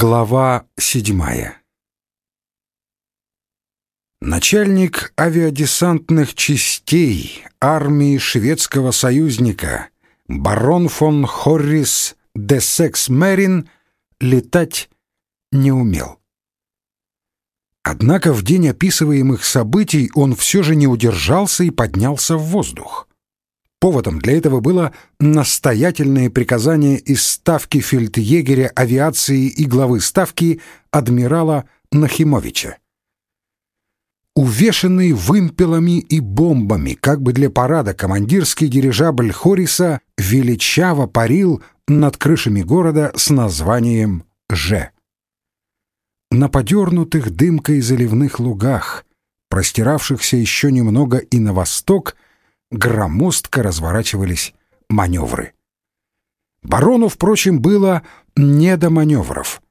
Глава седьмая Начальник авиадесантных частей армии шведского союзника барон фон Хоррис де Секс-Мерин летать не умел. Однако в день описываемых событий он все же не удержался и поднялся в воздух. Поводом для этого было настоятельное приказание из ставки фельдъегеря авиации и главы ставки адмирала Нахимовича. Увешанный вымпелами и бомбами, как бы для парада, командирский дирижабль Хориса величаво парил над крышами города с названием «Ж». На подернутых дымкой заливных лугах, простиравшихся еще немного и на восток, — громоздко разворачивались маневры. Барону, впрочем, было не до маневров.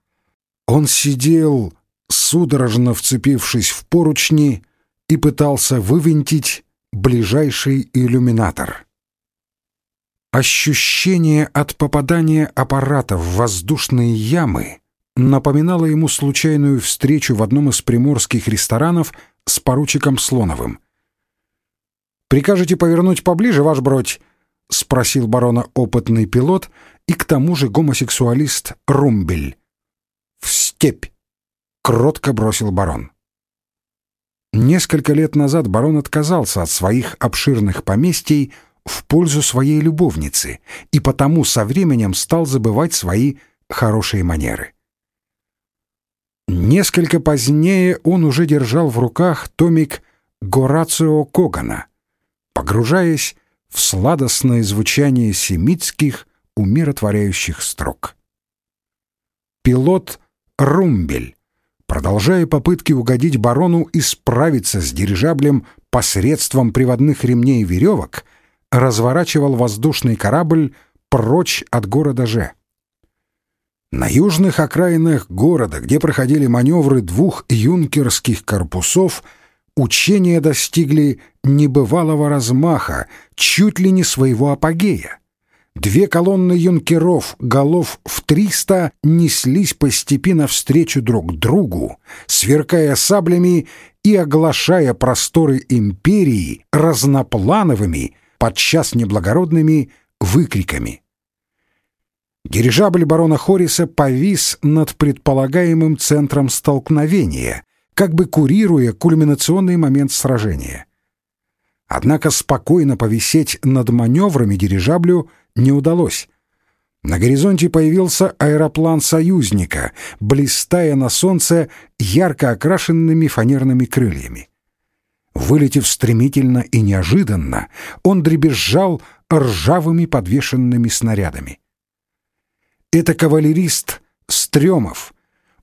Он сидел, судорожно вцепившись в поручни, и пытался вывинтить ближайший иллюминатор. Ощущение от попадания аппарата в воздушные ямы напоминало ему случайную встречу в одном из приморских ресторанов с поручиком Слоновым — «Прикажете повернуть поближе, ваш бродь?» — спросил барона опытный пилот и к тому же гомосексуалист Румбель. «В степь!» — кротко бросил барон. Несколько лет назад барон отказался от своих обширных поместий в пользу своей любовницы и потому со временем стал забывать свои хорошие манеры. Несколько позднее он уже держал в руках томик Горацио Когана — погружаясь в сладостное звучание семитских умиротворяющих строк. Пилот Румбель, продолжая попытки угодить барону и справиться с дирижаблем посредством приводных ремней и веревок, разворачивал воздушный корабль прочь от города Ж. На южных окраинах города, где проходили маневры двух юнкерских корпусов, учения достигли небывалого размаха, чуть ли не своего апогея. Две колонны юнкеров, голов в триста, неслись по степи навстречу друг другу, сверкая саблями и оглашая просторы империи разноплановыми, подчас неблагородными выкриками. Дирижабль барона Хориса повис над предполагаемым центром столкновения, как бы курируя кульминационный момент сражения. Однако спокойно повисеть над маневрами дирижаблю не удалось. На горизонте появился аэроплан союзника, блистая на солнце ярко окрашенными фанерными крыльями. Вылетев стремительно и неожиданно, он дребезжал ржавыми подвешенными снарядами. Это кавалерист Стрёмов,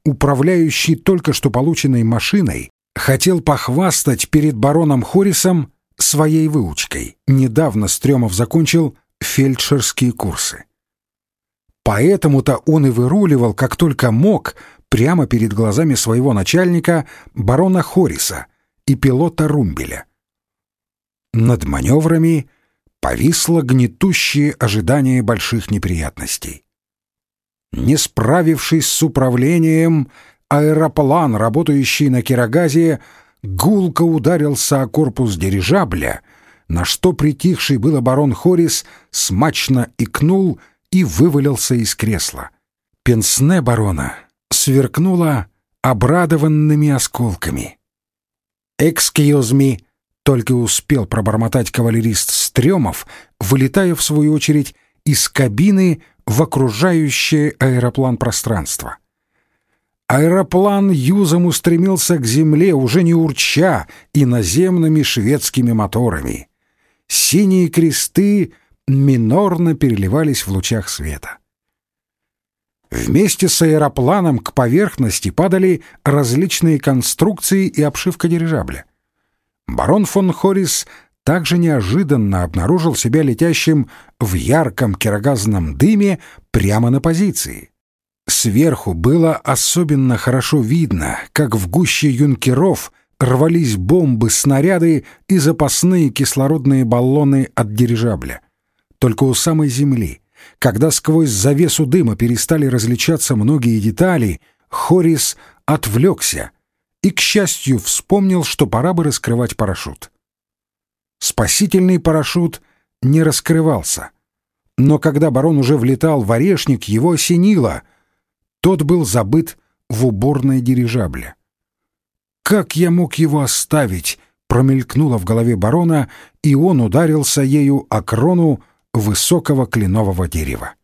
управляющий только что полученной машиной, хотел похвастать перед бароном Хорисом своей выучкой. Недавно Стрёмов закончил фельдшерские курсы. Поэтому-то он и выруливал, как только мог, прямо перед глазами своего начальника, барона Хориса и пилота Румбеля. Над маневрами повисло гнетущее ожидание больших неприятностей. Не справившись с управлением, аэроплан, работающий на Кирагазе, гулко ударился о корпус дирижабля, на что притихший был барон Хорис смачно икнул и вывалился из кресла. Пенсне барона сверкнуло обрадованными осколками. «Экскьюз ми!» — только успел пробормотать кавалерист Стрёмов, вылетая, в свою очередь, из кабины в окружающее аэроплан пространство. Аэроплан юзом устремился к земле, уже не урча, иноземными шведскими моторами. Синие кресты минорно переливались в лучах света. Вместе с аэропланом к поверхности падали различные конструкции и обшивка дирижабля. Барон фон Хорис также неожиданно обнаружил себя летящим в ярком кирогазном дыме прямо на позиции. Сверху было особенно хорошо видно, как в гуще юнкеров рвались бомбы, снаряды и запасные кислородные баллоны от дирижабля. Только у самой земли, когда сквозь завесу дыма перестали различаться многие детали, Хорис отвлекся и, к счастью, вспомнил, что пора бы раскрывать парашют. Спасительный парашют не раскрывался. Но когда барон уже влетал в орешник, его осенило. Тот был забыт в уборной дирижабля. «Как я мог его оставить?» промелькнуло в голове барона, и он ударился ею о крону высокого кленового дерева.